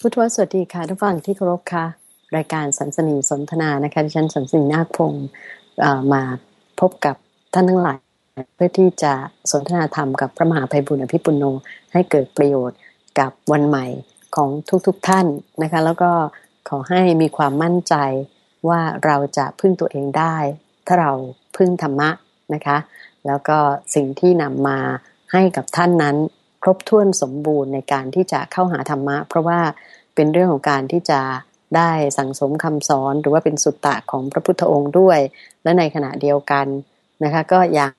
พุทธวสวัสดีค่ะทุกฝั่งที่เคารพค่ะ รายการสันสนีสนทนานะคะที่ฉันสันสนีนาคพงศ์มาพบกับท่านทั้งหลาย เพื่อที่จะสนทนาธรรมกับพระมหาภัยบุญอภิปุโนให้เกิดประโยชน์กับวันใหม่ของทุกๆทท่านนะคะ แล้วก็ขอให้มีความมั่นใจว่าเราจะพึ่งตัวเองได้ ถ้าเราพึ่งธรรมะนะคะ แล้วก็สิ่งที่นำมาให้กับท่านนั้น รบถ้วนสมบูรณ์ในการที่จะเข้าหาธรรมะ เพราะว่าเป็นเรื่องของการที่จะได้สั่งสมคำสอนหรือว่าเป็นสุตตะของพระพุทธองค์ด้วย และในขณะเดียวกันนะคะก็อยาก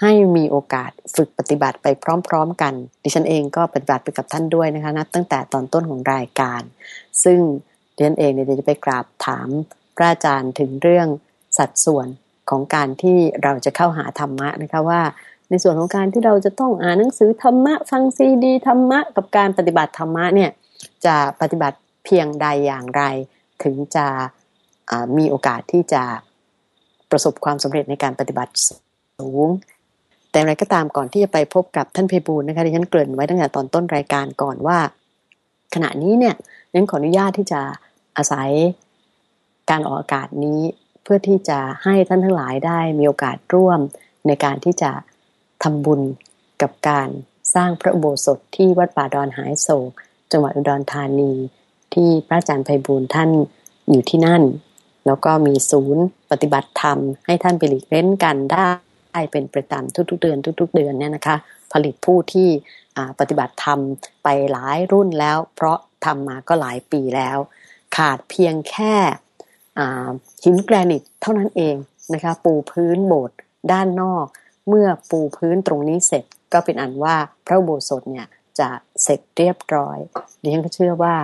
ให้มีโอกาสฝึกปฏิบัติไปพร้อม ๆ กัน ดิฉันเองก็ปฏิบัติไปกับท่านด้วยนะคะนับตั้งแต่ตอนต้นของรายการ ซึ่งดิฉันเองเนี่ยจะไปกราบถามพระอาจารย์ถึงเรื่องสัดส่วนของการที่เราจะเข้าหาธรรมะนะคะว่า ในส่วนของการที่เราจะต้องอ่านหนังสือธรรมะฟังซีดีธรรมะกับการปฏิบัติธรรมะเนี่ยจะปฏิบัติเพียงใดอย่างไร ถึงจะมีโอกาสที่จะประสบความสำเร็จในการปฏิบัติสูง แต่อะไรก็ตามก่อนที่จะไปพบกับท่านเพบูลนะคะที่ฉันเกริ่นไว้ตั้งแต่ตอนต้นรายการก่อนว่า ขณะนี้เนี่ยนั้นขออนุญาตที่จะอาศัยการออกอากาศนี้เพื่อที่จะให้ท่านทั้งหลายได้มีโอกาสร่วมในการที่จะ ทำบุญกับการสร้างพระอุโบสถที่วัดป่าดอนหายโศก จังหวัดอุดรธานี ที่พระอาจารย์ไพบูลท่านอยู่ที่นั่น แล้วก็มีศูนย์ปฏิบัติธรรม ให้ท่านไปหลีกเล่นกันได้เป็นประจำทุกๆเดือนทุก ๆ เดือนเนี่ยนะคะผลิตผู้ที่ปฏิบัติธรรมไปหลายรุ่นแล้ว เพราะทำมาก็หลายปีแล้ว ขาดเพียงแค่หินแกรนิตเท่านั้นเองนะคะปูพื้นโบสถ์ด้านนอก เมื่อปูพื้นตรงนี้เสร็จก็เป็นอันว่าพระโบสถเนี่ยจะเสร็จเรียบร้อยดิฉันก็เชื่อว่า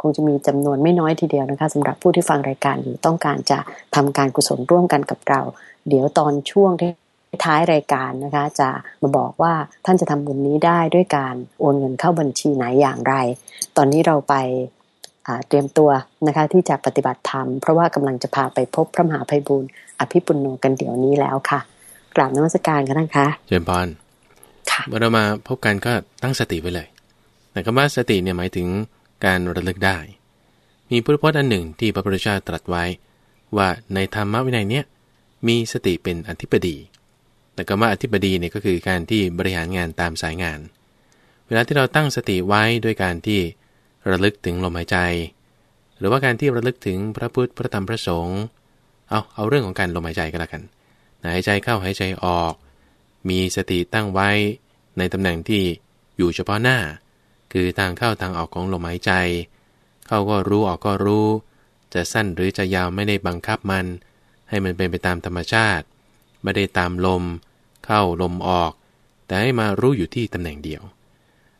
คงจะมีจำนวนไม่น้อยทีเดียวนะคะสำหรับผู้ที่ฟังรายการอยู่ต้องการจะทำการกุศลร่วมกันกับเรา เดี๋ยวตอนช่วงที่ท้ายรายการนะคะ จะมาบอกว่าท่านจะทำบุญนี้ได้ด้วยการโอนเงินเข้าบัญชีไหนอย่างไร ตอนนี้เราไปเตรียมตัวนะคะที่จะปฏิบัติธรรม เพราะว่ากำลังจะพาไปพบพระมหาภัยบุญอภิปุณโญกันเดี๋ยวนี้แล้วค่ะ กราบนมัสการกันนะคะเจริญพรเมื่อเรามาพบกันก็ตั้งสติไว้เลย แต่คำว่าสติเนี่ยหมายถึงการระลึกได้ มีพุทธพจน์อันหนึ่งที่พระพุทธเจ้าตรัสไว้ ว่าในธรรมวินัยเนี้ยมีสติเป็นอธิปดี แต่คำว่าอธิปดีเนี่ยก็คือการที่บริหารงานตามสายงาน เวลาที่เราตั้งสติไว้ด้วยการที่ระลึกถึงลมหายใจ หรือว่าการที่ระลึกถึงพระพุทธพระธรรมพระสงฆ์เอาเอาเรื่องของการลมหายใจก็แล้วกัน หายใจเข้าหายใจออก มีสติตั้งไว้ในตำแหน่งที่อยู่เฉพาะหน้า คือทางเข้าทางออกของลมหายใจ เข้าก็รู้ออกก็รู้ จะสั้นหรือจะยาวไม่ได้บังคับมัน ให้มันเป็นไปตามธรรมชาติ ไม่ได้ตามลม เข้าลมออก แต่ให้มารู้อยู่ที่ตำแหน่งเดียว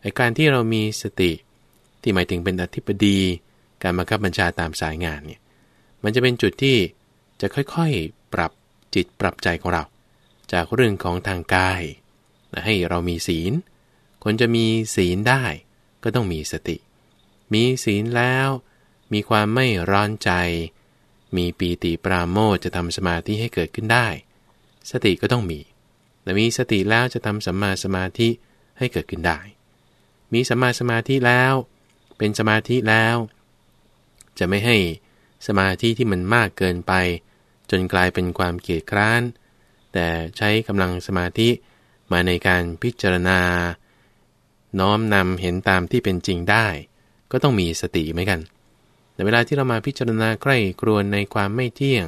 ไอการที่เรามีสติที่หมายถึงเป็นอธิบดี การบังคับบัญชาตามสายงานเนี่ยมันจะเป็นจุดที่จะค่อยๆ ปรับ จิตปรับใจของเรา จากเรื่องของทางกายให้เรามีศีล คนจะมีศีลได้ก็ต้องมีสติ มีศีลแล้ว มีความไม่ร้อนใจ มีปีติปราโมทจะทำสมาธิให้เกิดขึ้นได้ สติก็ต้องมีแต่มีสติแล้วจะทำสัมมาสมาธิให้เกิดขึ้นได้ มีสัมมาสมาธิแล้ว เป็นสมาธิแล้ว จะไม่ให้สมาธิที่มันมากเกินไป จนกลายเป็นความเกียดคร้าน แต่ใช้กำลังสมาธิมาในการพิจารณา น้อมนำเห็นตามที่เป็นจริงได้ ก็ต้องมีสติเหมือนกัน แต่เวลาที่เรามาพิจารณาใกล้ครวนในความไม่เที่ยง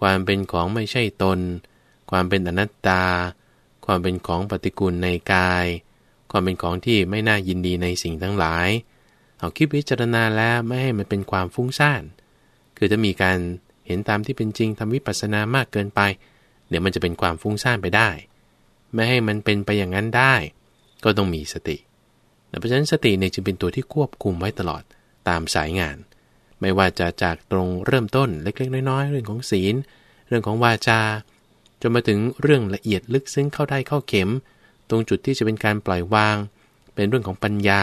ความเป็นของไม่ใช่ตน ความเป็นอนัตตา ความเป็นของปฏิกูลในกาย ความเป็นของที่ไม่น่ายินดีในสิ่งทั้งหลาย เอาคิดพิจารณาแล้วไม่ให้มันเป็นความฟุ้งซ่าน คือจะมีการ เห็นตามที่เป็นจริงทำวิปัสสนามากเกินไป เดี๋ยวมันจะเป็นความฟุ้งซ่านไปได้ ไม่ให้มันเป็นไปอย่างนั้นได้ ก็ต้องมีสติเพราะฉะนั้นสติเนี่ยจึงเป็นตัวที่ควบคุมไว้ตลอดตามสายงาน ไม่ว่าจะจากตรงเริ่มต้นเล็กๆน้อยๆเรื่องของศีล เรื่องของวาจา จนมาถึงเรื่องละเอียดลึกซึ้งเข้าได้เข้าเข็ม ตรงจุดที่จะเป็นการปล่อยวาง เป็นเรื่องของปัญญา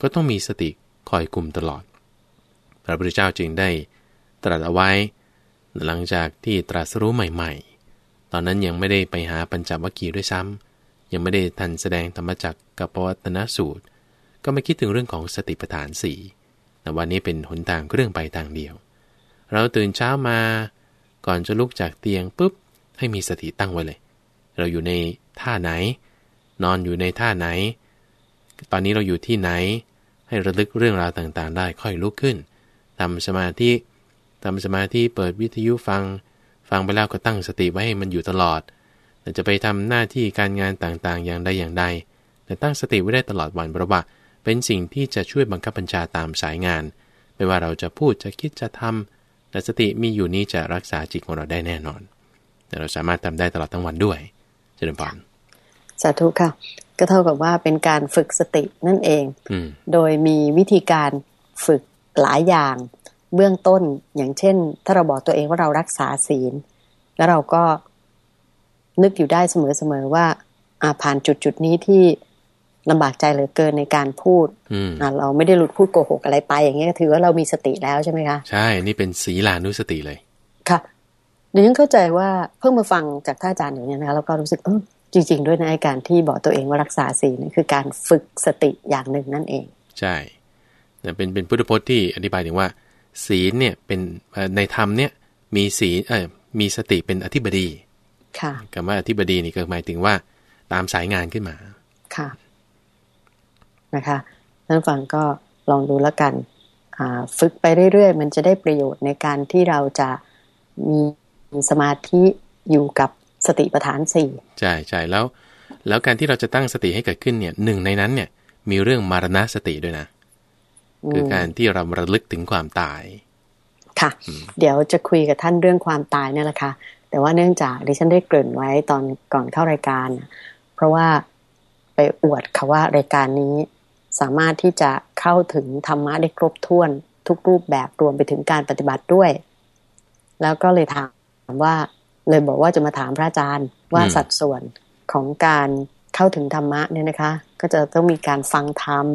ก็ต้องมีสติคอยคุมตลอด พระพุทธเจ้าจึงได้ตรัสเอาไว้ หลังจากที่ตรัสรู้ใหม่ ๆ ตอนนั้นยังไม่ได้ไปหาปัญจวัคคีย์ด้วยซ้ำยังไม่ได้ทันแสดงธรรมจักกับปวัตนสูตรก็ก็ไม่คิดถึงเรื่องของสติปัฏฐานสี่แต่วันนี้เป็นหนทางเครื่องไปทางเดียว เราตื่นเช้ามา ก่อนจะลุกจากเตียงปุ๊บให้มีสติตั้งไว้เลย เราอยู่ในท่าไหน นอนอยู่ในท่าไหน ตอนนี้เราอยู่ที่ไหน ให้ระลึกเรื่องราวต่างๆ ได้ค่อยลุกขึ้นทำสมาธิ ทำสมาธิเปิดวิทยุฟัง ฟังไปแล้วก็ตั้งสติไว้ให้มันอยู่ตลอดแต่จะไปทำหน้าที่การงานต่างๆ อย่างใดอย่างใด แต่ตั้งสติไว้ได้ตลอดวันเพราะว่าเป็นสิ่งที่จะช่วยบังคับบัญชาตามสายงาน ไม่ว่าเราจะพูดจะคิดจะทำแต่สติมีอยู่นี้จะรักษาจิตของเราได้แน่นอน แต่เราสามารถทำได้ตลอดทั้งวันด้วยเจริญพรสาธุค่ะ ก็เท่ากับว่าเป็นการฝึกสตินั่นเอง โดยมีวิธีการฝึกหลายอย่าง เบื้องต้นอย่างเช่น ถ้าเราบอกตัวเองว่าเรารักษาศีล แล้วเราก็นึกอยู่ได้เสมอๆว่าอาผ่านจุดจุดนี้ที่ลำบากใจเหลือเกินในการพูดอ่าเราไม่ได้หลุดพูดโกหกอะไรไป อย่างเงี้ยถือว่าเรามีสติแล้วใช่ไหมคะใช่ นี่เป็นศีลานุสติเลยค่ะเดี๋ยวฉันเข้าใจว่าเพิ่งมาฟังจากท่านอาจารย์อย่างนี้นะคะแล้วก็รู้สึกเออจริง ๆ ด้วยในการที่บอกตัวเองว่ารักษาศีลนี่คือการฝึกสติอย่างหนึ่งนั่นเอง ใช่แต่เป็นเป็นพุทธพจน์ที่อธิบายถึงว่า ศีลเนี่ยเป็นในธรรมเนี่ยมีศีลเออมีสติเป็นอธิบดีค่ะคำว่าอธิบดีนี่ก็หมายถึงว่า ตามสายงานขึ้นมาค่ะนะคะท่านฟังก็ลองดูแล้วกันฝึกไปเรื่อยๆ มันจะได้ประโยชน์ในการที่เราจะมีสมาธิอยู่กับสติปัฏฐานสี่ใช่ใช่แล้ว แล้วการที่เราจะตั้งสติให้เกิดขึ้นเนี่ยหนึ่งในนั้นเนี่ยมีเรื่องมารณสติด้วยนะ คือการที่เราระลึกถึงความตาย ค่ะ เดี๋ยวจะคุยกับท่านเรื่องความตายนี่แหละค่ะ แต่ว่าเนื่องจากดิฉันได้เกริ่นไว้ตอนก่อนเข้ารายการ เพราะว่าไปอวดค่ะว่ารายการนี้สามารถที่จะเข้าถึงธรรมะได้ครบถ้วนทุกรูปแบบรวมไปถึงการปฏิบัติด้วย แล้วก็เลยถามว่าเลยบอกว่าจะมาถามพระอาจารย์ว่าสัดส่วนของการเข้าถึงธรรมะเนี่ยนะคะ ก็จะต้องมีการฟังธรรม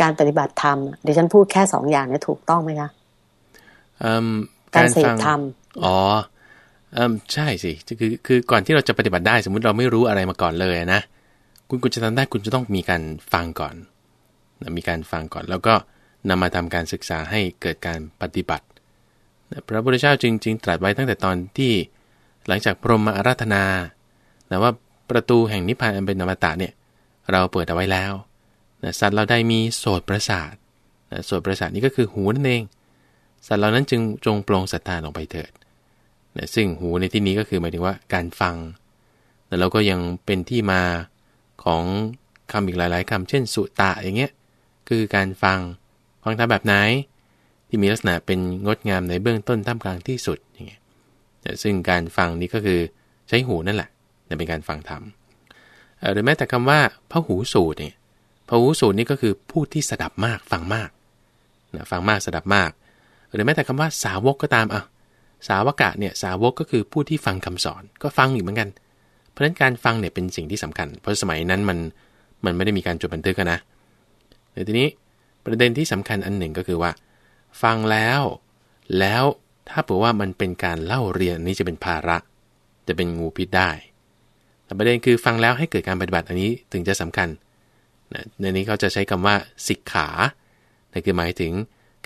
การปฏิบัติธรรมเดี๋ยวฉันพูดแค่สองอย่างนี้ถูกต้องไหมคะการเสพธรรมอ๋อใช่สิคือคือก่อนที่เราจะปฏิบัติได้ สมมุติเราไม่รู้อะไรมาก่อนเลยนะคุณคุณจะทำได้คุณจะต้องมีการฟังก่อนมีการฟังก่อน แล้วก็นำมาทำการศึกษาให้เกิดการปฏิบัติพระพุทธเจ้าจึงจึงตรัสไว้ตั้งแต่ตอนที่หลังจากพรหมอาราธนาแต่ว่าประตูแห่งนิพพานอันเป็นอมตะเนี่ย เราเปิดเอาไว้แล้ว สัตว์เราได้มีโสตประสาทโสตประสาทนี้ก็คือหูนั่นเอง สัตว์เหล่านั้นจึงจงปลงศรัทธาลงไปเถิดซึ่งหูในที่นี้ก็คือหมายถึงว่าการฟัง แต่เราก็ยังเป็นที่มาของคำอีกหลาย ๆคำเช่น สุตะอย่างเงี้ย คือการฟัง ฟังทำแบบไหน ที่มีลักษณะเป็นงดงามในเบื้องต้นท่ามกลางที่สุดอย่างเงี้ยซึ่งการฟังนี้ก็คือใช้หูนั่นแหละเป็นการฟังธรรมหรือแม้แต่คำว่าพระหูสูตรเนี่ย พระหูสูตรนี่ก็คือผู้ที่สดับมากฟังมากนะฟังมากสดับมาก หรือแม้แต่คำว่าสาวกก็ตามอะสาวกะเนี่ยสาวกก็คือผู้ที่ฟังคำสอนก็ฟังอยู่เหมือนกัน เพราะฉะนั้นการฟังเนี่ยเป็นสิ่งที่สำคัญ เพราะสมัยนั้นมันมันไม่ได้มีการจดบันทึกนะแต่ทีนี้ประเด็นที่สำคัญอันหนึ่งก็คือว่า ฟังแล้ว แล้วถ้าเผื่อว่ามันเป็นการเล่าเรียนนี้จะเป็นภาระ จะเป็นงูพิษได้แต่ประเด็นคือฟังแล้วให้เกิดการปฏิบัติอันนี้ถึงจะสำคัญ ในนี้เขาจะใช้คำว่าศิกขานั่นคือหมายถึง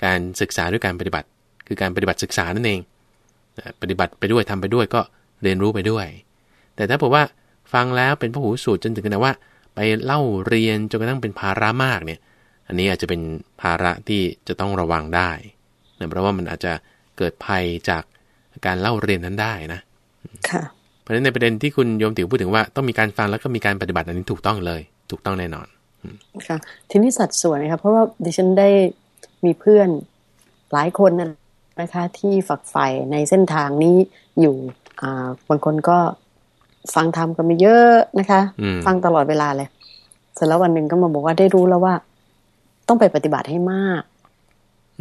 การศึกษาด้วยการปฏิบัติ คือการปฏิบัติศึกษานั่นเองปฏิบัติไปด้วยทำไปด้วยก็เรียนรู้ไปด้วย แต่ถ้าบอกว่าฟังแล้วเป็นพระหูสูตรจนถึงขนาดว่า ไปเล่าเรียนจนกระทั่งเป็นภาระมากเนี่ย อันนี้อาจจะเป็นภาระที่จะต้องระวังได้นะเพราะว่ามันอาจจะเกิดภัยจากการเล่าเรียนนั้นได้นะค่ะเพราะฉะนั้นในประเด็นที่คุณโยมติ๋วพูดถึงว่าต้องมีการฟังแล้วก็มีการปฏิบัติอันนี้ถูกต้องเลย ถูกต้องแน่นอน ค่ะทีนี้สัดส่วนนะครับเพราะว่าดิฉันได้มีเพื่อนหลายคนนะคะที่ฝักใฝ่ในเส้นทางนี้อยู่อ่าบางคนก็ฟังธรรมกันมาเยอะนะคะ ฟังตลอดเวลาเลยเสร็จแล้ววันหนึ่งก็มาบอกว่าได้รู้แล้วว่า ต้องไปปฏิบัติให้มาก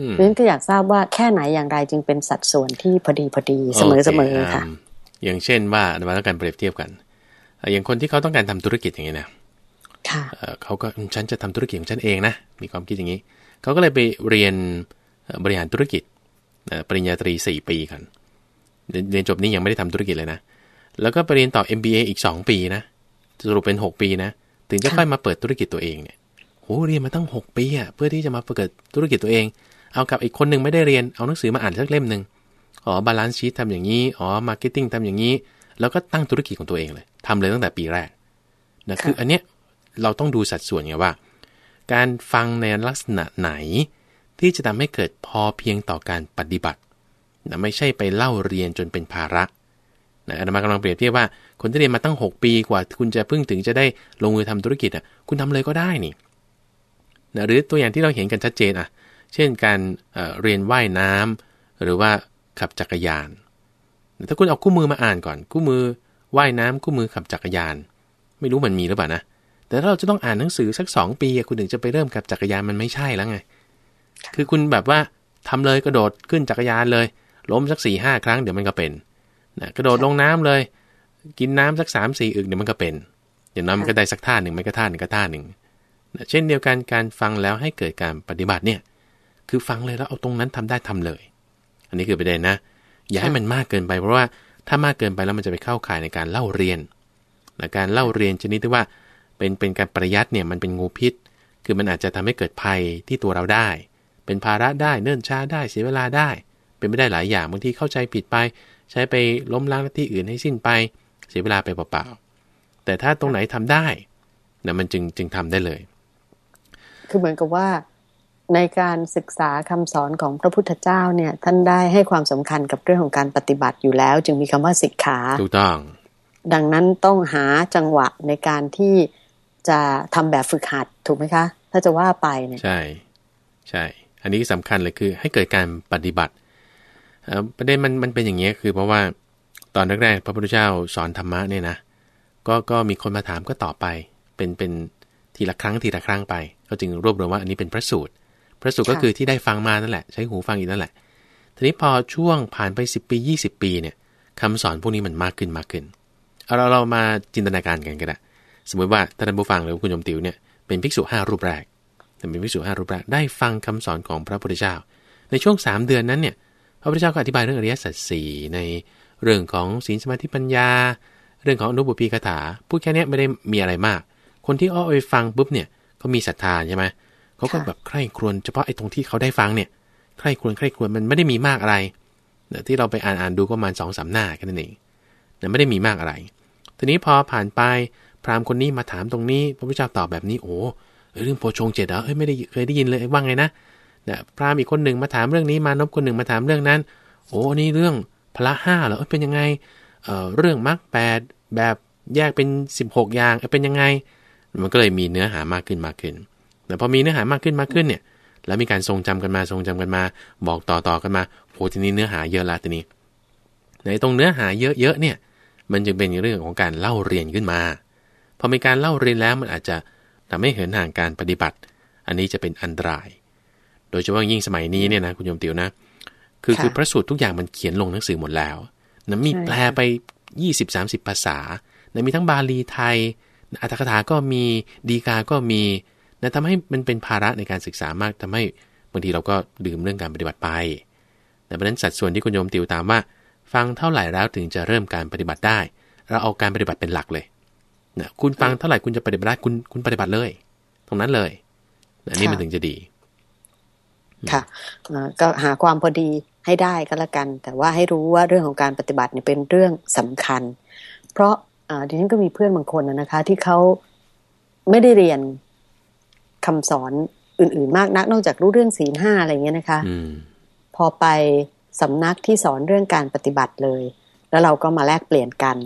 เพราะฉะนั้นก็อยากทราบว่าแค่ไหนอย่างไรจึงเป็นสัดส่วนที่พอดีพอดีเสมอเสมอค่ะ อย่างเช่นว่าเราต้องการเปรียบเทียบกัน อย่างคนที่เขาต้องการทำธุรกิจอย่างนี้นะ เขาก็ฉันจะทำธุรกิจของฉันเองนะ มีความคิดอย่างนี้ เขาก็เลยไปเรียนบริหารธุรกิจปริญญาตรีสี่ปีกันเรียนจบนี้ยังไม่ได้ทำธุรกิจเลยนะ แล้วก็ไปเรียนต่อ MBA อีกสองปีนะสรุปเป็นหกปีนะ ถึงจะค่อยมาเปิดธุรกิจตัวเองเนี่ยโหโอ้เรียนมาตั้ง 6 ปีอะเพื่อที่จะมาเปิดธุรกิจตัวเอง เอากับอีกคนหนึ่งไม่ได้เรียน เอาหนังสือมาอ่านสักเล่มหนึ่งอ๋อ balance sheet ทำอย่างนี้ อ๋อ marketing ทำอย่างนี้ แล้วก็ตั้งธุรกิจของตัวเองเลยทำเลยตั้งแต่ปีแรกนะ คืออันเนี้ย เราต้องดูสัดส่วนไงว่า การฟังในลักษณะไหน ที่จะทำให้เกิดพอเพียงต่อการปฏิบัตินะไม่ใช่ไปเล่าเรียนจนเป็นภาระนะอาตมากำลังเปรียบเทียบว่าคนที่เรียนมาตั้ง 6 ปีกว่า คุณจะพึ่งถึงจะได้ลงมือทำธุรกิจอะคุณทำเลยก็ได้นี่นะหรือตัวอย่างที่เราเห็นกันชัดเจนอะ เช่นการเเรียนว่ายน้ำหรือว่าขับจักรยาน ถ้าคุณเอาคู่มือมาอ่านก่อน คู่มือว่ายน้ำคู่มือขับจักรยาน ไม่รู้มันมีหรือเปล่านะ แต่ถ้าเราจะต้องอ่านหนังสือสักสองปีคุณถึงจะไปเริ่มขับจักรยานมันไม่ใช่แล้วไง คือคุณแบบว่าทำเลยกระโดดขึ้นจักรยานเลย ล้มสักสี่ห้าครั้งเดี๋ยวมันก็เป็นนะกระโดดลงน้ำเลย กินน้ำสักสามสี่อึกเดี๋ยวมันก็เป็นอย่างน้อยมันก็ได้สักท่าหนึ่งไม่ก็ท่าหนึ่งก็ท่าหนึ่งนะเช่นเดียวกันการฟังแล้วให้เกิดการปฏิบัติเนี่ย คือฟังเลยแล้วเอาตรงนั้นทำได้ทำเลย อันนี้คือประเด็นนะ อย่าให้มันมากเกินไปเพราะว่าถ้ามากเกินไปแล้วมันจะไปเข้าข่ายในการเล่าเรียนและการเล่าเรียนชนิดที่ว่า เป็นเป็นการประยัดเนี่ยมันเป็นงูพิษ คือมันอาจจะทำให้เกิดภัยที่ตัวเราได้ เป็นภาระได้เนิ่นช้าได้เสียเวลาได้ เป็นไม่ได้หลายอย่างบางทีเข้าใจผิดไป ใช้ไปล้มล้างที่อื่นให้สิ้นไปเสียเวลาไปเปล่าๆแต่ถ้าตรงไหนทำได้นะมันจึงจึงทำได้เลย คือเหมือนกับว่าในการศึกษาคำสอนของพระพุทธเจ้าเนี่ย ท่านได้ให้ความสำคัญกับเรื่องของการปฏิบัติอยู่แล้ว จึงมีคำว่าศิกขาถูกต้อง ดังนั้นต้องหาจังหวะในการที่ จะทำแบบฝึกหัดถูกไหมคะ ถ้าจะว่าไปเนี่ย ใช่ ใช่ อันนี้สำคัญเลยคือให้เกิดการปฏิบัติประเด็นมันมันเป็นอย่างนี้คือเพราะว่าตอนแรกๆพระพุทธเจ้าสอนธรรมะเนี่ยนะก็ก็มีคนมาถามก็ตอบไป เป็นเป็นทีละครั้งทีละครั้งไป ก็จึงรวบรวมว่าอันนี้เป็นพระสูตร พระสูตรก็คือที่ได้ฟังมานั่นแหละ ใช้หูฟังอีกนั่นแหละ ทีนี้พอช่วงผ่านไป 10 ปี 20 ปีเนี่ยคำสอนพวกนี้มันมากขึ้นมากขึ้น เอาเราเรามาจินตนาการกันก็ได้ สมมติว่าท่านผู้ฟังหรือคุณโยมติวเนี่ยเป็นภิกษุห้ารูปแรกเป็นภิกษุห้ารูปแรกได้ฟังคำสอนของพระพุทธเจ้า ในช่วง 3 เดือนนั้นเนี่ยพระพุทธเจ้าก็อธิบายเรื่องอริยสัจสี่ในเรื่องของศีลสมาธิปัญญา เรื่องของอนุบุพีคาถาพูดแค่นี้ไม่ได้มีอะไรมาก คนที่อ้อไปฟังปุ๊บเนี่ยก็มีศรัทธาใช่ไหมเขาก็แบบใคร่ครวญเฉพาะไอ้ตรงที่เขาได้ฟังเนี่ยใคร่ครวญใคร่ครวญมันไม่ได้มีมากอะไรที่เราไปอ่านอ่านดูก็ประมาณสองสามหน้าแค่นั้นเองแต่ไม่ได้มีมากอะไร ทีนี้พอผ่านไป รามคนนี้มาถามตรงนี้ พระพุทธเจ้าตอบแบบนี้โอ้เรื่องโพชงเจ็ดเหรอเอ้ยไม่ได้เคยได้ยินเลยว่าไงนะนะพรามอีกคนหนึ่งมาถามเรื่องนี้มานพคนหนึ่งมาถามเรื่องนั้น โอ้นี่เรื่องพละห้าเหรอเป็นยังไงเอ่อเรื่องมรรคแปดแบบแยกเป็น 16 อย่างเป็นยังไง มันก็เลยมีเนื้อหามากขึ้นมากขึ้นแต่พอมีเนื้อหามากขึ้นมากขึ้นเนี่ย แล้วมีการทรงจำกันมาทรงจำกันมา บอกต่อๆกันมาโหทีนี้เนื้อหาเยอะละทีนี้ ในตรงเนื้อหาเยอะๆเนี่ย มันจึงเป็นเรื่องของการเล่าเรียนขึ้นมา พอมีการเล่าเรียนแล้วมันอาจจะทำให้เหินห่างการปฏิบัติ อันนี้จะเป็นอันตราย โดยเฉพาะยิ่งสมัยนี้เนี่ยนะคุณโยมติวนะ คือคือพระสูตรทุกอย่างมันเขียนลงหนังสือหมดแล้วนะมีแปลไปยี่สิบสามสิบภาษานะมีทั้งบาลีไทยอัตถกถาก็มีดีกาก็มีนะทำให้มันเป็นภาระในการศึกษามากทำให้บางทีเราก็ดื่มเรื่องการปฏิบัติไปแต่เพราะนั้นสัดส่วนที่คุณโยมติวตามว่า ฟังเท่าไหร่แล้วถึงจะเริ่มการปฏิบัติได้ เราเอาการปฏิบัติเป็นหลักเลย นะคุณฟังเท่าไหร่คุณจะปฏิบัติได้คุณคุณปฏิบัติเลย ตรงนั้นเลยอันนี้มันถึงจะดี ค่ะก็หาความพอดีให้ได้ก็แล้วกัน แต่ว่าให้รู้ว่าเรื่องของการปฏิบัติเนี่ยเป็นเรื่องสำคัญ เพราะดิฉันก็มีเพื่อนบางคนนะคะ ที่เขาไม่ได้เรียนคำสอนอื่น ๆ มากนัก นอกจากรู้เรื่องศีลห้าอะไรเงี้ยนะคะพอไปสำนักที่สอนเรื่องการปฏิบัติเลย แล้วเราก็มาแลกเปลี่ยนกัน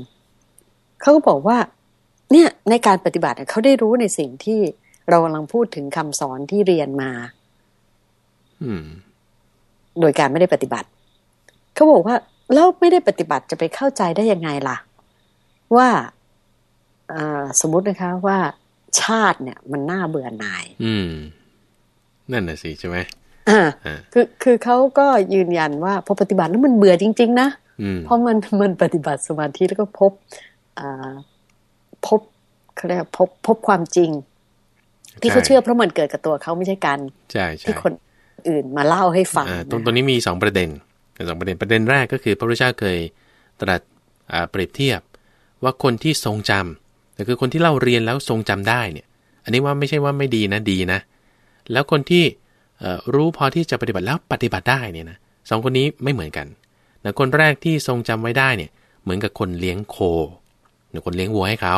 เขาก็บอกว่า เนี่ยในการปฏิบัติเขาได้รู้ในสิ่งที่เรากำลังพูดถึงคำสอนที่เรียนมาโดยการไม่ได้ปฏิบัติ เขาบอกว่าแล้วไม่ได้ปฏิบัติจะไปเข้าใจได้ยังไงล่ะ ว่าสมมุตินะคะว่าชาติเนี่ย มันน่าเบื่อหน่าย อืม นั่นน่ะสิใช่ไหมอ่าคือคือเขาก็ยืนยันว่า พอปฏิบัติแล้วมันเบื่อจริง ๆ นะเพราะมันมันปฏิบัติสมาธิแล้วก็พบอ่า พบเขาเรียกพบพบความจริง ที่เขาเชื่อเพราะมันเกิดกับตัวเขาไม่ใช่กันใช่ที่คนอื่นมาเล่าให้ฟังตรงตัวนี้มีสองประเด็นสองประเด็นประเด็นแรกก็คือพระพุทธเจ้าเคยตรัสเปรียบเทียบว่าคนที่ทรงจำแต่คือคนที่เล่าเรียนแล้วทรงจำได้เนี่ย อันนี้ว่าไม่ใช่ว่าไม่ดีนะดีนะ แล้วคนที่รู้พอที่จะปฏิบัติแล้วปฏิบัติได้เนี่ยนะสองคนนี้ไม่เหมือนกันนะคนแรกที่ทรงจำไว้ได้เนี่ย เหมือนกับคนเลี้ยงโคหรือ คนเลี้ยงวัวให้เขา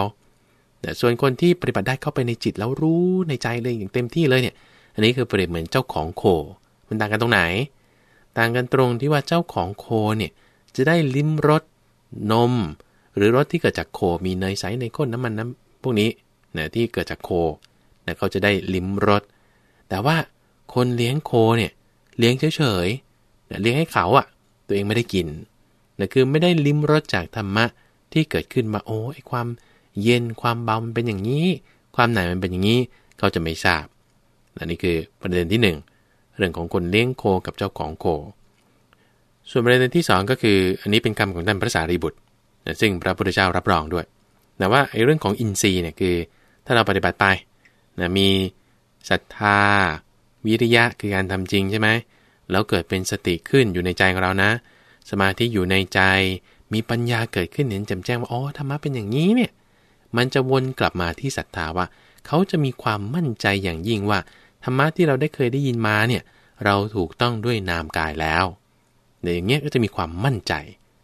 แต่ส่วนคนที่ปฏิบัติได้เข้าไปในจิตแล้วรู้ในใจเลยอย่างเต็มที่เลยเนี่ย อันนี้คือเปรียบเหมือนเจ้าของโค มันต่างกันตรงไหน ต่างกันตรงที่ว่าเจ้าของโคเนี่ยจะได้ลิ้มรสนม หรือรสที่เกิดจากโค มีเนยใสในข้นน้ำมันน้ำพวกนี้นะที่เกิดจากโคนะเขาจะได้ลิ้มรส แต่ว่าคนเลี้ยงโคเนี่ยเลี้ยงเฉยๆนะเลี้ยงให้เขาอะ่ะ ตัวเองไม่ได้กินนะคือไม่ได้ลิ้มรสจากธรรมะ ที่เกิดขึ้นมาโอ้ไอความเย็นความเบามันเป็นอย่างนี้ ความหนามันเป็นอย่างนี้เขาจะไม่ทราบอันนี้คือประเด็นที่ 1 เรื่องของคนเลี้ยงโคกับเจ้าของโค ส่วนประเด็นที่ 2 ก็คือ อันนี้เป็นคำของท่านพระสารีบุตรซึ่งพระพุทธเจ้ารับรองด้วยแต่ว่าไอ้เรื่องของอินทรีย์เนี่ยคือถ้าเราปฏิบัติไปนะมีศรัทธา วิริยะคือการทำจริงใช่ไหมแล้วเกิดเป็นสติขึ้นอยู่ในใจของเรานะ สมาธิอยู่ในใจ มีปัญญาเกิดขึ้นเห็นแจ่มแจ้งว่าอ๋อธรรมะเป็นอย่างนี้เนี่ยมันจะวนกลับมาที่ศรัทธาว่า เขาจะมีความมั่นใจอย่างยิ่งว่าธรรมะที่เราได้เคยได้ยินมาเนี่ยเราถูกต้องด้วยนามกายแล้วเนี่ยอย่างเงี้ยก็จะมีความมั่นใจ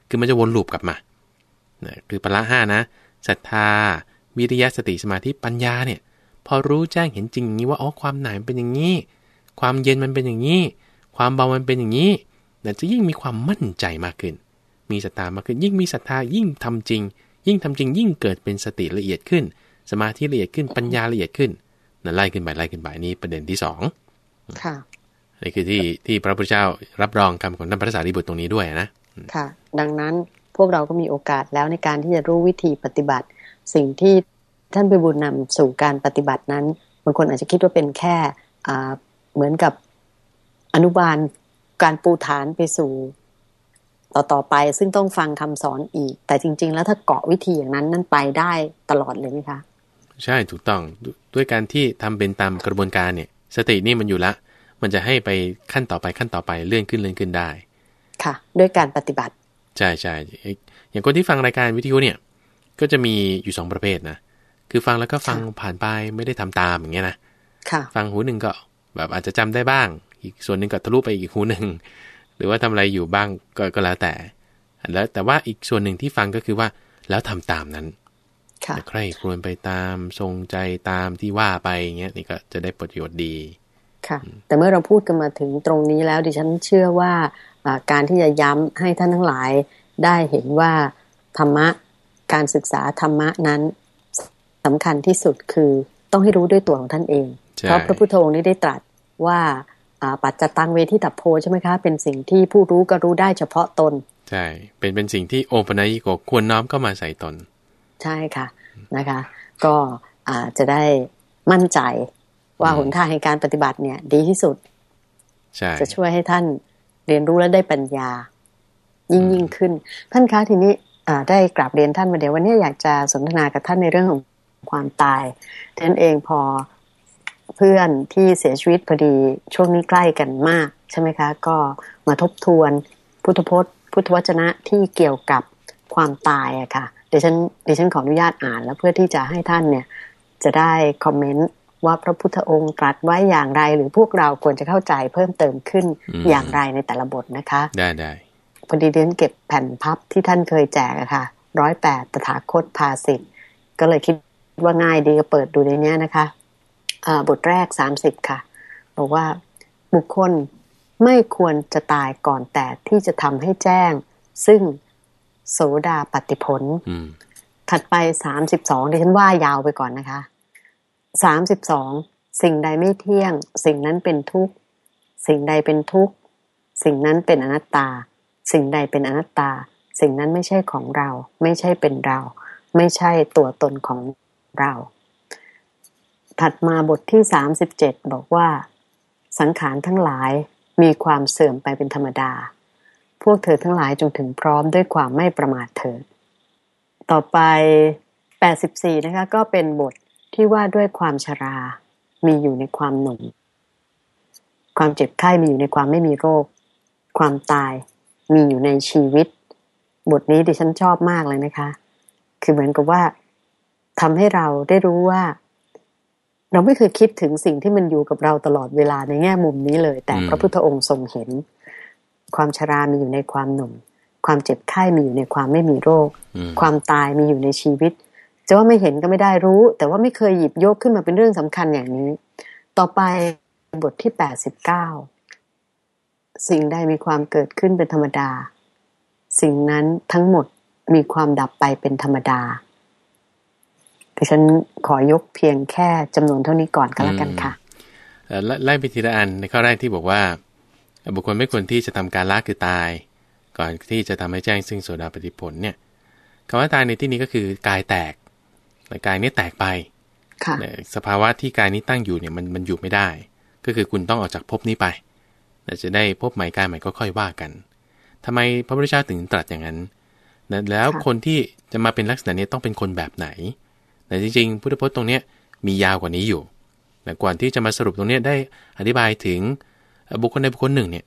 คือมันจะวนลูปกลับมาเนี่ยคือปละห้านะศรัทธา วิริยะสติสมาธิปัญญาเนี่ยพอรู้แจ้งเห็นจริงอย่างนี้ว่าอ๋อความหนาเป็นอย่างนี้ ความเย็นมันเป็นอย่างนี้ ความเบามันเป็นอย่างนี้เนี่ยจะยิ่งมีความมั่นใจมากขึ้น มีศรัทธามากขึ้น ยิ่งมีศรัทธายิ่งทำจริง ยิ่งทำจริง ยิ่งเกิดเป็นสติละเอียดขึ้น สมาธิละเอียดขึ้นปัญญาละเอียดขึ้นนั่นไล่ขึ้นไปไล่ขึ้นไปนี่ประเด็นที่สองค่ะนี่คือที่ที่พระพุทธเจ้ารับรองคำของท่านพระสารีบุตรตรงนี้ด้วยนะค่ะ ดังนั้นพวกเราก็มีโอกาสแล้วในการที่จะรู้วิธีปฏิบัติ สิ่งที่ท่านไปบุญนำสู่การปฏิบัตินั้นบางคนอาจจะคิดว่าเป็นแค่อ่าเหมือนกับอนุบาลการปูฐานไปสู่ ต่อต่อไป ซึ่งต้องฟังคำสอนอีก แต่จริง ๆ แล้วถ้าเกาะวิธีอย่างนั้นนั่นไปได้ตลอดเลยไหมคะ ใช่ถูกต้องด้วยการที่ทำเป็นตามกระบวนการเนี่ย สตินี่มันอยู่ละ มันจะให้ไปขั้นต่อไปขั้นต่อไปเลื่อนขึ้นเลื่อนขึ้นได้ ค่ะ ด้วยการปฏิบัติ ใช่ใช่อย่างคนที่ฟังรายการวิทยุเนี่ย ก็จะมีอยู่สองประเภทนะคือฟังแล้วก็ฟังผ่านไปไม่ได้ทำตามอย่างเงี้ยนะค่ะ ฟังหูหนึ่งก็แบบอาจจะจำได้บ้าง อีกส่วนหนึ่งก็ทะลุไปอีกหูหนึ่ง หรือว่าทำอะไรอยู่บ้างก็ก็แล้วแต่แล้วแต่ว่าอีกส่วนหนึ่งที่ฟังก็คือว่า แล้วทำตามนั้นใครควรไปตามทรงใจตามที่ว่าไปเงี้ยนี่ก็จะได้ประโยชน์ดีค่ะ แต่เมื่อเราพูดกันมาถึงตรงนี้แล้ว ดิฉันเชื่อว่าการที่จะย้ำให้ท่านทั้งหลายได้เห็นว่าธรรมะการศึกษาธรรมะนั้นสำคัญที่สุดคือต้องให้รู้ด้วยตัวของท่านเอง เพราะพระพุทธองค์นี้ได้ตรัสว่า ปัจจตังเวทิตัพโพใช่ไหมคะ เป็นสิ่งที่ผู้รู้ก็รู้ได้เฉพาะตน ใช่ เป็นเป็นสิ่งที่โอปนัยโกควรน้อมเข้ามาใส่ตน ใช่ค่ะนะคะ ก็อาจจะได้มั่นใจว่าหนทางในการปฏิบัติเนี่ย ดีที่สุด จะช่วยให้ท่านเรียนรู้และได้ปัญญา ยิ่งยิ่งขึ้น ท่านคะทีนี้ได้กราบเรียนท่านมาเดี๋ยววันนี้อยากจะสนทนากับท่านในเรื่องของความตายท่านเองพอ เพื่อนที่เสียชีวิตพอดีช่วงนี้ใกล้กันมากใช่ไหมคะ ก็มาทบทวนพุทธพจน์ พุทธวจนะที่เกี่ยวกับความตายอะค่ะเดี๋ยวฉันเดี๋ยวฉันขออนุญาตอ่านแล้วเพื่อที่จะให้ท่านเนี่ยจะได้คอมเมนต์ว่าพระพุทธองค์ตรัสไว้อย่างไร หรือพวกเราควรจะเข้าใจเพิ่มเติมขึ้นอย่างไรในแต่ละบทนะคะ ได้ได้พอดีเรียนเก็บแผ่นพับที่ท่านเคยแจกอะค่ะร้อยแปดตถาคตภาสิทธ์ก็เลยคิดว่าง่ายดีก็เปิดดูในนี้นะคะ บทแรกสามสิบค่ะบอกว่าบุคคลไม่ควรจะตายก่อนแต่ที่จะทำให้แจ้ง ซึ่งโสดาปฏิผลถัดไปสามสิบสองดิฉันว่ายาวไปก่อนนะคะสามสิบสองสิ่งใดไม่เที่ยง สิ่งนั้นเป็นทุกข์ สิ่งใดเป็นทุกข์ สิ่งนั้นเป็นอนัตตา สิ่งใดเป็นอนัตตา สิ่งนั้นไม่ใช่ของเรา ไม่ใช่เป็นเรา ไม่ใช่ตัวตนของเรา ถัดมาบทที่สามสิบเจ็ดบอกว่า สังขารทั้งหลายมีความเสื่อมไปเป็นธรรมดา พวกเธอทั้งหลายจงถึงพร้อมด้วยความไม่ประมาทเถิด ต่อไปแปดสิบสี่นะคะ ก็เป็นบทที่ว่าด้วยความชรา มีอยู่ในความหนุ่ม ความเจ็บไข้มีอยู่ในความไม่มีโรค ความตายมีอยู่ในชีวิต บทนี้ดิฉันชอบมากเลยนะคะ คือเหมือนกับว่าทำให้เราได้รู้ว่า เราไม่เคยคิดถึงสิ่งที่มันอยู่กับเราตลอดเวลาในแง่มุมนี้เลย แต่พระพุทธองค์ทรงเห็น ความชรามีอยู่ในความหนุ่ม ความเจ็บไข้มีอยู่ในความไม่มีโรค ความตายมีอยู่ในชีวิต จะว่าไม่เห็นก็ไม่ได้รู้ แต่ว่าไม่เคยหยิบยกขึ้นมาเป็นเรื่องสำคัญอย่างนี้ ต่อไปบทที่แปดสิบเก้าสิ่งใดมีความเกิดขึ้นเป็นธรรมดา สิ่งนั้นทั้งหมดมีความดับไปเป็นธรรมดา ดิฉันขอยกเพียงแค่จำนวนเท่านี้ก่อนก็แล้วกันค่ะไล่ไปทีละอันในข้อแรกที่บอกว่า บุคคลไม่ควรที่จะทำการละคือตาย ก่อนที่จะทำให้แจ้งซึ่งโสดาปฏิผลเนี่ยคำว่าตายในที่นี้ก็คือกายแตกกายนี้แตกไปสภาวะที่กายนี้ตั้งอยู่เนี่ยมันมันอยู่ไม่ได้ ก็คือคุณต้องออกจากภพนี้ไปจะได้พบใหม่กายใหม่ก็ค่อยว่ากันทำไมพระพุทธเจ้าถึงตรัสอย่างนั้น แล้วคนที่จะมาเป็นลักษณะนี้ต้องเป็นคนแบบไหน แต่จริงๆพุทธพจน์ตรงนี้มียาวกว่านี้อยู่แต่ก่อนที่จะมาสรุปตรงนี้ได้อธิบายถึงบุคคลใดบุคคลหนึ่งเนี่ย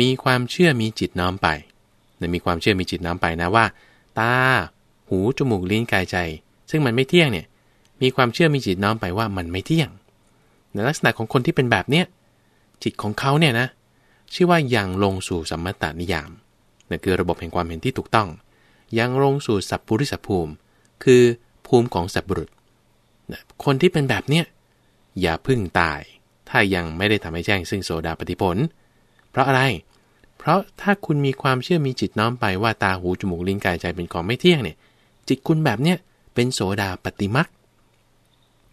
มีความเชื่อมีจิตน้อมไปมีความเชื่อมีจิตน้อมไปนะว่า ตา หูจมูกลิ้นกายใจ ซึ่งมันไม่เที่ยงเนี่ยมีความเชื่อมีจิตน้อมไปว่ามันไม่เที่ยงในลักษณะของคนที่เป็นแบบเนี้ยจิตของเขาเนี่ยนะชื่อว่ายังลงสู่สัมมตานิยามนั่นคือระบบแห่งความเห็นที่ถูกต้อง ยังลงสู่สัพพุริสภูมิ คือ ภูมิของสัพบุรุษ คนที่เป็นแบบเนี้ยอย่าพึ่งตาย ถ้ายังไม่ได้ทำให้แจ้งซึ่งโสดาปฏิผล เพราะอะไร เพราะถ้าคุณมีความเชื่อมีจิตน้อมไปว่าตาหูจมูกลิ้นกายใจเป็นของไม่เที่ยงเนี่ย จิตคุณแบบเนี้ยเป็นโสดาปฏิมัก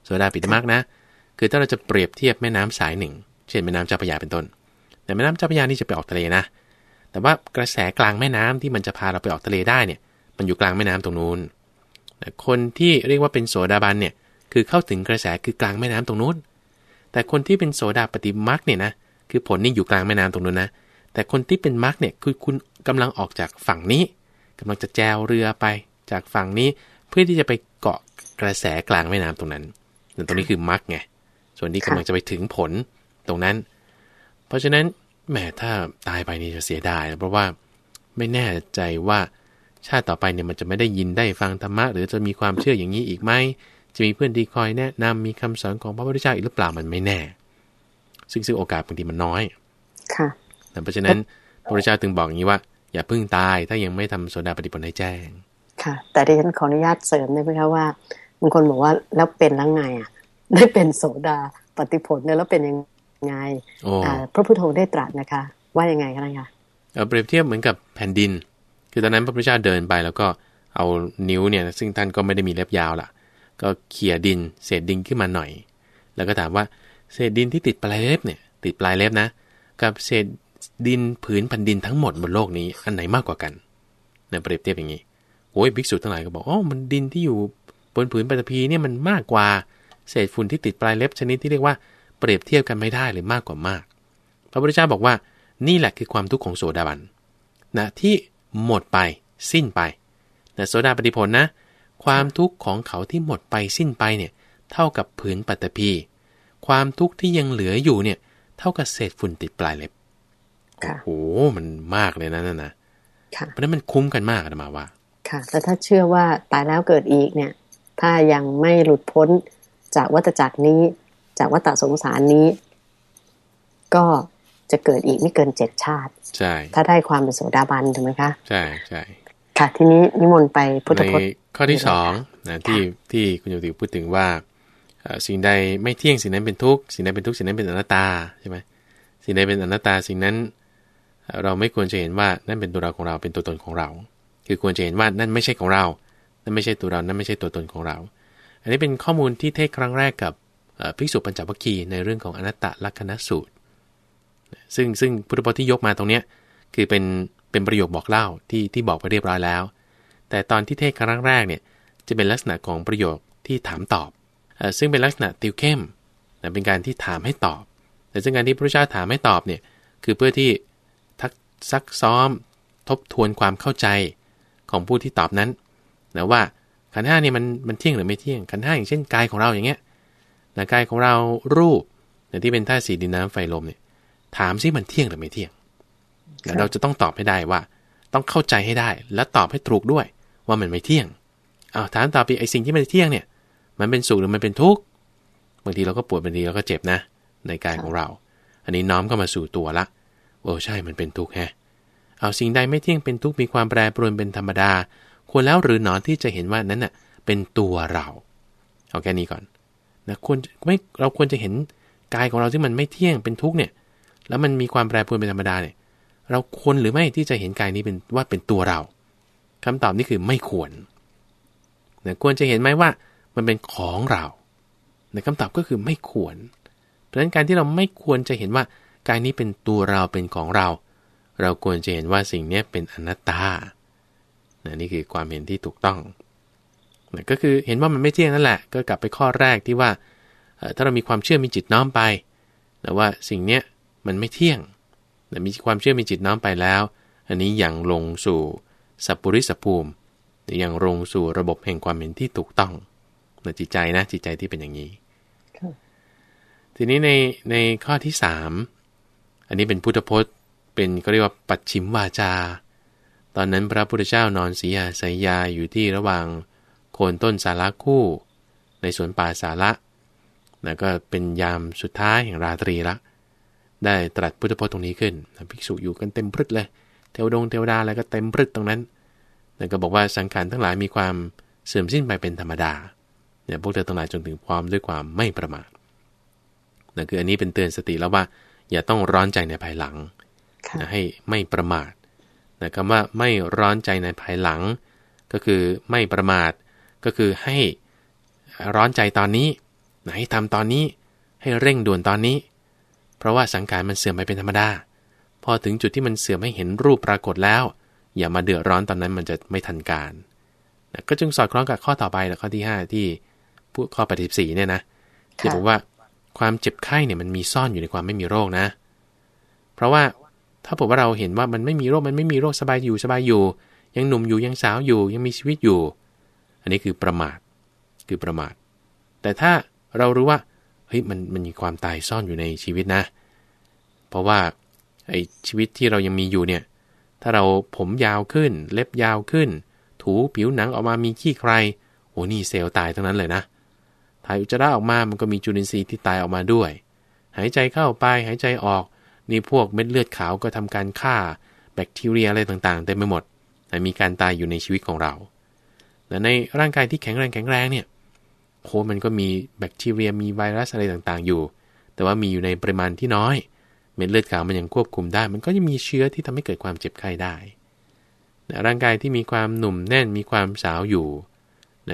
โสดาปฏิมักนะ คือถ้าเราจะเปรียบเทียบแม่น้ำสายหนึ่ง เช่นแม่น้ำเจ้าพระยาเป็นต้น แต่แม่น้ำเจ้าพระยานี่จะไปออกทะเลนะ แต่ว่ากระแสกลางแม่น้ำที่มันจะพาเราไปออกทะเลได้เนี่ย มันอยู่กลางแม่น้ำตรงนู้น คนที่เรียกว่าเป็นโสดาบันเนี่ยคือเข้าถึงกระแสคือกลางแม่น้ำตรงนู้น แต่คนที่เป็นโสดาปฏิมักเนี่ยนะคือผลนี่อยู่กลางแม่น้ำตรงนู้นนะ แต่คนที่เป็นมักเนี่ยคือคุณกำลังออกจากฝั่งนี้กำลังจะแจวเรือไปจากฝั่งนี้เพื่อที่จะไปเกาะกระแสกลางแม่น้ำตรงนั้นนั่นตรงนี้คือมักไงส่วนที่กำลังจะไปถึงผลตรงนั้น เพราะฉะนั้นแหมถ้าตายไปนี่จะเสียดายเพราะว่าไม่แน่ใจว่า ชาติต่อไปเนี่ยมันจะไม่ได้ยินได้ฟังธรรมะ หรือจะมีความเชื่ออย่างนี้อีกไหมจะมีเพื่อนที่คอยแนะนำมีคำสอนของพระพุทธเจ้าอีกหรือเปล่ามันไม่แน่ ซึ่งซึ่งโอกาสบางทีมันน้อย ค่ะเพราะฉะนั้นพระพุทธเจ้าถึงบอกอย่างนี้ว่า อย่าพึ่งตายถ้ายังไม่ทำโสดาปฏิผลให้แจ้ง ค่ะ แต่ดิฉันขออนุญาตเสริมได้ไหมคะว่าบางคนบอกว่าแล้วเป็นแล้วไงอะ ได้เป็นโสดาปฏิผลเนี่ยแล้วเป็นยังไงพระพุทโธได้ตรัสนะคะ ว่ายังไงคะนะคะเปรียบเทียบเหมือนกับแผ่นดิน คือตอนนั้นพระพุทธเจ้าเดินไป แล้วก็เอานิ้วเนี่ยซึ่งท่านก็ไม่ได้มีเล็บยาวล่ะ ก็เขี่ยดินเศษดินขึ้นมาหน่อย แล้วก็ถามว่าเศษดินที่ติดปลายเล็บเนี่ยติดปลายเล็บนะ กับเศษดินผืนแผ่นดินทั้งหมดบนโลกนี้อันไหนมากกว่ากันเนี่ยเปรียบเทียบอย่างนี้โอ้ยภิกษุทั้งหลายก็บอกอ๋อมันดินที่อยู่บนผืนปฐพีเนี่ยมันมากกว่าเศษฝุ่นที่ติดปลายเล็บชนิดที่เรียกว่าเปรียบเทียบกันไม่ได้หรือมากกว่ามาก พระพุทธเจ้าบอกว่านี่แหละคือความทุกข์ของโสดาบันนะที่ หมดไป สิ้นไปแต่โสดาปฏิผลนะ ความทุกข์ของเขาที่หมดไปสิ้นไปเนี่ยเท่ากับผืนปัตตภีความทุกข์ที่ยังเหลืออยู่เนี่ย เท่ากับเศษฝุ่นติดปลายเล็บโอ้โหมันมากเลยนะนั่นนะเพราะนั้นมันคุ้มกันมากนะมาว่า ค่ะแต่ถ้าเชื่อว่าตายแล้วเกิดอีกเนี่ย ถ้ายังไม่หลุดพ้นจากวัฏจักรนี้ จากวัฏสงสารนี้ ก็ จะเกิดอีกไม่เกินเจ็ดชาติ ใช่ ถ้าได้ความเป็นโสดาบันถูกไหมคะ ใช่ใช่ค่ะทีนี้นิมนต์ไปพุทธพจน์ข้อที่สองนะที่ที่คุณโยติพูดถึงว่าสิ่งใดไม่เที่ยงสิ่งนั้นเป็นทุกข์สิ่งใดเป็นทุกข์สิ่งนั้นเป็นอนัตตาใช่ไหมสิ่งใดเป็นอนัตตาสิ่งนั้น เราไม่ควรจะเห็นว่านั่นเป็นตัวเราของเราเป็นตัวตนของเรา คือควรจะเห็นว่านั่นไม่ใช่ของเรา นั่นไม่ใช่ตัวเรานั่นไม่ใช่ตัวตนของเรา อันนี้เป็นข้อมูลที่เทศครั้งแรกกับภิกษุปัญจวัคคีย์ในเรื่องของอนัตตลักษณสูตร ซึ่งซึ่งพุทธพจน์ที่ยกมาตรงเนี้ยคือเป็นเป็นประโยคบอกเล่าที่ที่บอกไปเรียบร้อยแล้ว แต่ตอนที่เทศครั้งแรกเนี่ยจะเป็นลักษณะของประโยคที่ถามตอบ ซึ่งเป็นลักษณะติวเข้มเป็นการที่ถามให้ตอบ แต่ซึ่งการที่พระเจ้าถามให้ตอบเนี่ยคือเพื่อที่ทักซักซ้อม ทบทวนความเข้าใจของผู้ที่ตอบนั้นนะว่าขันห้านี่มันมันเที่ยงหรือไม่เที่ยงขันห้าอย่างเช่นกายของเราอย่างเงี้ยนะกายของเรารูปที่เป็นธาตุสีดินน้ำไฟลมเนี่ย ถามซิมันเที่ยงหรือไม่เที่ยงเราจะต้องตอบให้ได้ว่า ต้องเข้าใจให้ได้ และตอบให้ถูกด้วย ว่ามันไม่เที่ยงเอาถามต่อไปไอ้สิ่งที่มันเที่ยงเนี่ย มันเป็นสุขหรือมันเป็นทุกข์บางทีเราก็ปวดบางทีเราก็เจ็บนะ ในกายของเรา อันนี้น้อมเข้ามาสู่ตัวละโอ้ใช่มันเป็นทุกข์แฮะเอาสิ่งใดไม่เที่ยงเป็นทุกข์มีความแปรปรวนเป็นธรรมดา ควรแล้วหรือหนอที่จะเห็นว่านั้นน่ะเป็นตัวเราเอาแค่นี้ก่อนนะควรไม่เราควรจะเห็นกายของเราที่มันไม่เที่ยงเป็นทุกข์เนี่ย แล้วมันมีความแปรปรวนเป็นธรรมดาเนี่ย เราควรหรือไม่ที่จะเห็นกายนี้เป็นว่าเป็นตัวเราคำตอบนี่คือไม่ควรนะควรจะเห็นไหมว่ามันเป็นของเราในคำตอบก็คือไม่ควร เพราะฉะนั้นการที่เราไม่ควรจะเห็นว่ากายนี้เป็นตัวเราเป็นของเรา เราควรจะเห็นว่าสิ่งนี้เป็นอนัตตานะนี่คือความเห็นที่ถูกต้องนะก็คือเห็นว่ามันไม่เที่ยงนั่นแหละ ก็กลับไปข้อแรกที่ว่า ถ้าเรามีความเชื่อมีจิตน้อมไปนะว่าสิ่งเนี้ย มันไม่เที่ยงนะมีความเชื่อมีจิตน้อมไปแล้ว อันนี้ยังลงสู่สัพปริสภูมิยังลงสู่ระบบแห่งความเห็นที่ถูกต้องนะจิตใจนะจิตใจที่เป็นอย่างนี้ทีนี้ในในข้อที่สามอันนี้เป็นพุทธพจน์ เป็นก็เรียกว่าปัจฉิมวาจา ตอนนั้นพระพุทธเจ้านอนสียาสายยาอยู่ที่ระหว่างโคนต้นสาระคู่ ในสวนป่าสาระนะก็เป็นยามสุดท้ายแห่งราตรีละ ได้ตรัสพุทธพจน์ตรงนี้ขึ้นภิกษุอยู่กันเต็มพรึดเลย เทวดงเทวดาอะไรก็เต็มพรึดตรงนั้นนะก็บอกว่าสังขารทั้งหลายมีความเสื่อมสิ้นไปเป็นธรรมดาเนี่ยพวกเธอทั้งหลายจงถึงพร้อมด้วยความไม่ประมาทนะคืออันนี้เป็นเตือนสติแล้วว่า อย่าต้องร้อนใจในภายหลังนะให้ไม่ประมาทนะคำว่าไม่ร้อนใจในภายหลัง ก็คือไม่ประมาท ก็คือให้ร้อนใจตอนนี้ไหนทำตอนนี้ ให้เร่งด่วนตอนนี้ เพราะว่าสังขารมันเสื่อมไปเป็นธรรมดา พอถึงจุดที่มันเสื่อมให้เห็นรูปปรากฏแล้ว อย่ามาเดือดร้อนตอนนั้นมันจะไม่ทันการนะก็จึงสอดคล้องกับข้อต่อไปนะข้อที่ 5 ที่พูดข้อปฏิบสีเนี่ยนะที่บอกว่าความเจ็บไข้เนี่ยมันมีซ่อนอยู่ในความไม่มีโรคนะ เพราะว่าถ้าบอกว่าเราเห็นว่ามันไม่มีโรคมันไม่มีโรคสบายอยู่สบายอยู่ ยังหนุ่มอยู่ยังสาวอยู่ยังมีชีวิตอยู่ อันนี้คือประมาทคือประมาท แต่ถ้าเรารู้ว่า เฮ้ยมันมันมีความตายซ่อนอยู่ในชีวิตนะ เพราะว่าไอ้ชีวิตที่เรายังมีอยู่เนี่ยถ้าเราผมยาวขึ้น เล็บยาวขึ้น ถูผิวหนังออกมามีขี้ใครโอ้นี่เซลล์ตายทั้งนั้นเลยนะถ่ายอุจจาระออกมามันก็มีจุลินทรีย์ที่ตายออกมาด้วย หายใจเข้าไปหายใจออกนี่พวกเม็ดเลือดขาวก็ทำการฆ่า แบคทีเรียอะไรต่างๆเต็มไปหมดมีการตายอยู่ในชีวิตของเราแต่ในร่างกายที่แข็งแรงแข็งแรงเนี่ย โคมันก็มีแบคทีเรียมีไวรัสอะไรต่างๆ อยู่ แต่ว่ามีอยู่ในปริมาณที่น้อย เม็ดเลือดขาวมันยังควบคุมได้ มันก็จะมีเชื้อที่ทำให้เกิดความเจ็บไข้ได้ร่างกายที่มีความหนุ่มแน่นมีความสาวอยู่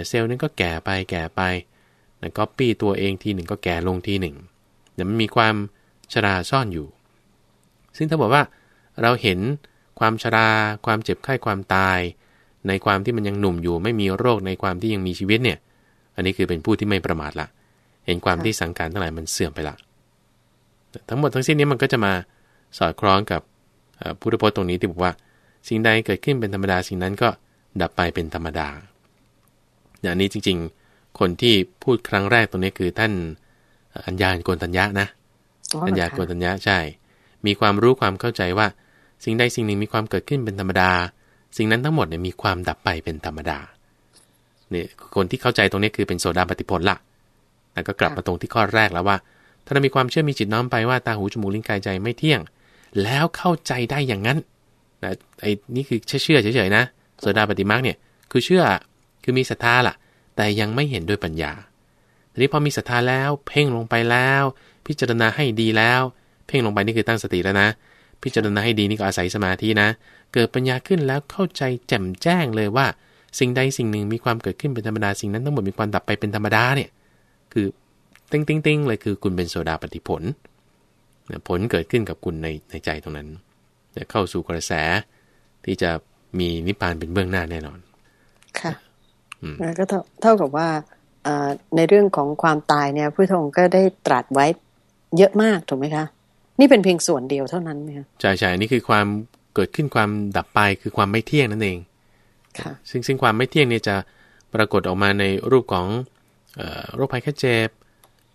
เซลล์นั้นก็แก่ไปแก่ไปแล้วก็ปี้ตัวเองทีหนึ่งก็แก่ลงทีหนึ่งแต่มันมีความชราซ่อนอยู่ ซึ่งถ้าบอกว่าเราเห็นความชรา ความเจ็บไข้ความตาย ในความที่มันยังหนุ่มอยู่ ไม่มีโรคในความที่ยังมีชีวิตเนี่ย อันนี้คือเป็นผู้ที่ไม่ประมาทละเห็นความที่สังขารทั้งหลายมันเสื่อมไปละทั้งหมดทั้งสิ้นนี้มันก็จะมาสอดคล้องกับพุทธพจน์ตรงนี้ที่บอกว่า สิ่งใดเกิดขึ้นเป็นธรรมดาสิ่งนั้นก็ดับไปเป็นธรรมดาอย่างนี้จริง ๆ คนที่พูดครั้งแรกตรงนี้คือท่านอัญญาโกนตัญญะนะอัญญาโกนตัญญะใช่ มีความรู้ความเข้าใจว่า สิ่งใดสิ่งหนึ่งมีความเกิดขึ้นเป็นธรรมดา สิ่งนั้นทั้งหมดเนี่ยมีความดับไปเป็นธรรมดา เนี่ยคนที่เข้าใจตรงนี้คือเป็นโสดาปฏิผลละแล้วก็กลับมาตรงที่ข้อแรกแล้วว่า ถ้าเรามีความเชื่อมีจิตน้อมไปว่าตาหูจมูกลิ้นกายใจไม่เที่ยง แล้วเข้าใจได้อย่างนั้นนะไอ้นี่คือเชื่อเฉยๆนะโสดาปฏิมาเนี่ยคือเชื่อคือมีศรัทธาล่ะ แต่ยังไม่เห็นด้วยปัญญาทีนี้พอมีศรัทธาแล้วเพ่งลงไปแล้ว พิจารณาให้ดีแล้ว เพ่งลงไปนี่คือตั้งสติแล้วนะ พิจารณาให้ดีนี่ก็อาศัยสมาธินะ เกิดปัญญาขึ้นแล้วเข้าใจแจ่มแจ้งเลยว่า สิ่งใดสิ่งหนึ่งมีความเกิดขึ้นเป็นธรรมดาสิ่งนั้นทั้งหมดมีความดับไปเป็นธรรมดาเนี่ยคือติ้งติ้งติ้งเลยคือคุณเป็นโสดาปัตติผล ผลเกิดขึ้นกับคุณในในใจตรงนั้นเข้าสู่กระแสที่จะมีนิพพานเป็นเบื้องหน้าแน่นอน ค่ะก็เท่ากับว่าในเรื่องของความตายเนี่ยพระองค์ก็ได้ตรัสไว้เยอะมากถูกไหมคะ นี่เป็นเพียงส่วนเดียวเท่านั้นไหมคะใช่ใช่นี่คือความเกิดขึ้นความดับไปคือความไม่เที่ยงนั่นเองค่ะ ซึ่งซึ่งความไม่เที่ยงเนี่ยจะปรากฏออกมาในรูปของโรคภัยแค่เจ็บ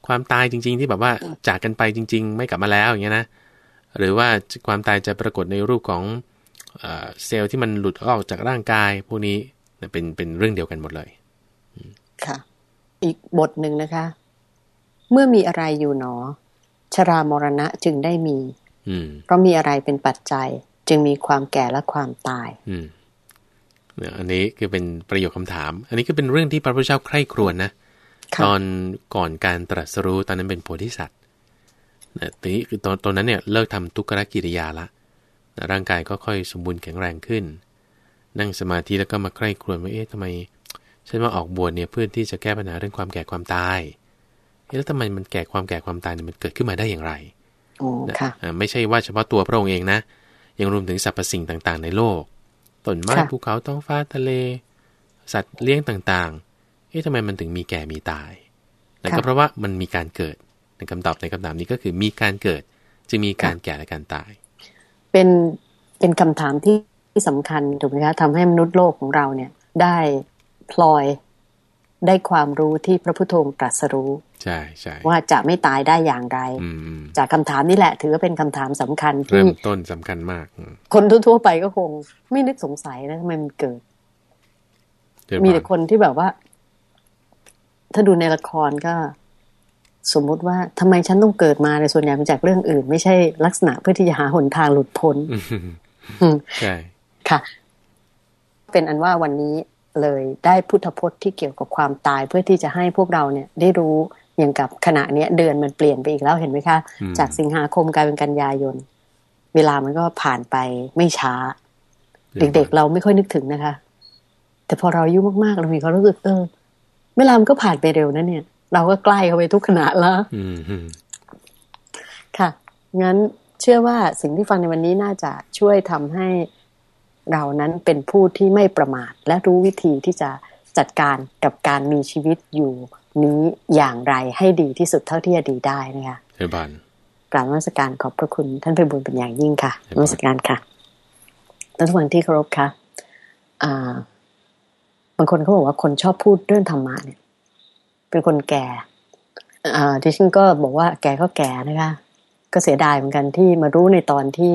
ความตายจริง ๆ ที่แบบว่าจากกันไปจริง ๆ ไม่กลับมาแล้วอย่างเงี้ยนะ หรือว่าความตายจะปรากฏในรูปของเซลล์ที่มันหลุดออกจากร่างกายพวกนี้เป็นเป็นเรื่องเดียวกันหมดเลย ค่ะ อีกบทหนึ่งนะคะ เมื่อมีอะไรอยู่หนอ ชรามรณะจึงได้มีอืมเพราะมีอะไรเป็นปัจจัย จึงมีความแก่และความตาย อืมเนี่ยอันนี้คือเป็นประโยคคำถาม อันนี้ก็เป็นเรื่องที่พระพุทธเจ้าใคร่ครวญนะค่ะตอนก่อนการตรัสรู้ตอนนั้นเป็นโพธิสัตว์นะทีนี้คือตอนตอนนั้นเนี่ยเลิกทำทุกขกิริยาละนะร่างกายก็ค่อยสมบูรณ์แข็งแรงขึ้น นั่งสมาธิแล้วก็มาใคร่ครวญว่าเอ๊ะทำไมฉันมาออกบวชเนี่ยเพื่อที่จะแก้ปัญหาเรื่องความแก่ความตายเอ๊ะแล้วทำไมมันแก่ความแก่ความตายเนี่ยมันเกิดขึ้นมาได้อย่างไรโอ้นะค่ะอ่าไม่ใช่ว่าเฉพาะตัวพระองค์เองนะ ยังรวมถึงสรรพสิ่งต่างๆ ในโลก ต้นไม้ค่ะภูเขาท้องฟ้าทะเล สัตว์เลี้ยงต่างๆเอ๊ะทำไมมันถึงมีแก่มีตายนั่นก็เพราะว่ามันมีการเกิดในคำตอบในคำถามนี้ก็คือมีการเกิดจะมีการแก่และการตาย เป็นเป็นคำถามที่ที่สำคัญถูกไหมคะทำให้มนุษย์โลกของเราเนี่ยได้พลอย ได้ความรู้ที่พระพุทโธองค์ตรัสรู้ใช่ใช่ว่าจะไม่ตายได้อย่างไรอืมอืมจากคำถามนี้แหละ ถือว่าเป็นคำถามสำคัญเริ่ที่มต้นสำคัญมากอืมคนทั่วๆไปก็คง ไม่นึกสงสัยนะทำไมมันเกิดเจริญมีพแต่รคนที่แบบว่า ถ้าดูในละครก็ สมมุติว่าทำไมฉันต้องเกิดมาในส่วนใหญ่มาจากเรื่องอื่น ไม่ใช่ลักษณะเพื่อที่จะหาหนทางหลุดพ้นอืมอืมใช่ค่ะ เป็นอันว่าวันนี้ เลยได้พุทธพจน์ที่เกี่ยวกับความตายเพื่อที่จะให้พวกเราเนี่ยได้รู้อย่างกับขณะเนี้ยเดือนมันเปลี่ยนไปอีกแล้วเห็นไหมคะอืมจากสิงหาคมกลายเป็นกันยายน เวลามันก็ผ่านไปไม่ช้า เด็กๆเราไม่ค่อยนึกถึงนะคะ แต่พอเราอายุมากๆเรามีความรู้สึกเออเวลามันก็ผ่านไปเร็วนะเนี่ย เราก็ใกล้เข้าไปทุกขณะแล้วอืมอืมค่ะงั้นเชื่อว่าสิ่งที่ฟังในวันนี้น่าจะช่วยทำให้ เรานั้นเป็นผู้ที่ไม่ประมาท และรู้วิธีที่จะจัดการกับการมีชีวิตอยู่นี้อย่างไรให้ดีที่สุดเท่าที่จะดีได้นะคะเจริญพรกราบนมัสการขอบพระคุณท่านไปบุญเป็นอย่างยิ่งค่ะครับนมัสการค่ะท่านผู้ฟังที่เคารพค่ะอ่าบางคนเขาบอกว่าคนชอบพูดเรื่องธรรมะเนี่ย เป็นคนแก่อ่าดิฉันก็บอกว่าแก่ก็แก่นะคะ ก็เสียดายเหมือนกันที่มารู้ในตอนที่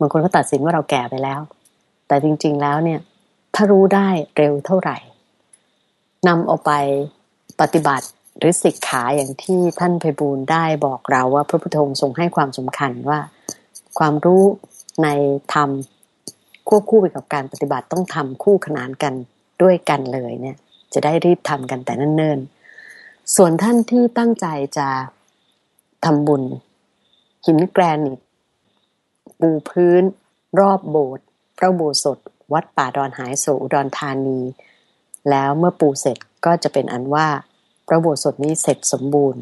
บางคนก็ตัดสินว่าเราแก่ไปแล้ว แต่จริง ๆ แล้วเนี่ย ถ้ารู้ได้เร็วเท่าไหร่นำเอาไปปฏิบัติหรือสิกขาอย่างที่ท่านไพบูลได้บอกเราว่า พระพุทธองค์ทรงให้ความสำคัญว่า ความรู้ในธรรมควบคู่ไปกับการปฏิบัติต้องทำคู่ขนานกันด้วยกันเลยเนี่ย จะได้รีบทำกันแต่เนิ่นๆส่วนท่านที่ตั้งใจจะทำบุญ หินแกรนิตปูพื้น รอบโบสถ์ ระอุโบสถ วัดป่าดอนหายโศกอุดรธานี แล้วเมื่อปูเสร็จก็จะเป็นอันว่า พระอุโบสถนี้เสร็จสมบูรณ์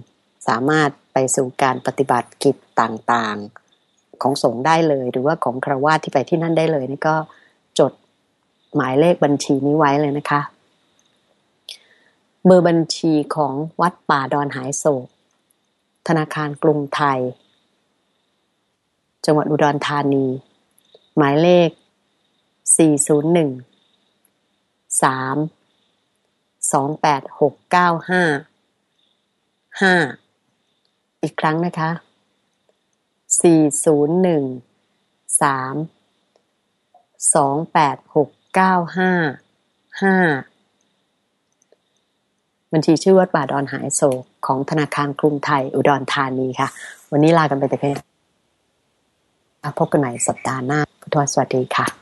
สามารถไปสู่การปฏิบัติกิจต่างๆ ของสงฆ์ได้เลย หรือว่าของครวาที่ไปที่นั่นได้เลยนี่ก็จดหมายเลขบัญชีนี้ไว้เลยนะคะ เบอร์บัญชีของวัดป่าดอนหายโศก ธนาคารกรุงไทย จังหวัดอุดรธานี หมายเลข 401 3 286 95 5 อีกครั้งนะคะ 401 3 286 95 5 บัญชีชื่อวัดป่าดอนหายโศกของธนาคารกรุงไทยอุดรธานีค่ะ วันนี้ลากันไปแต่เพียงพบกันใหม่สัปดาห์หน้าพุทธวสวัสดีค่ะ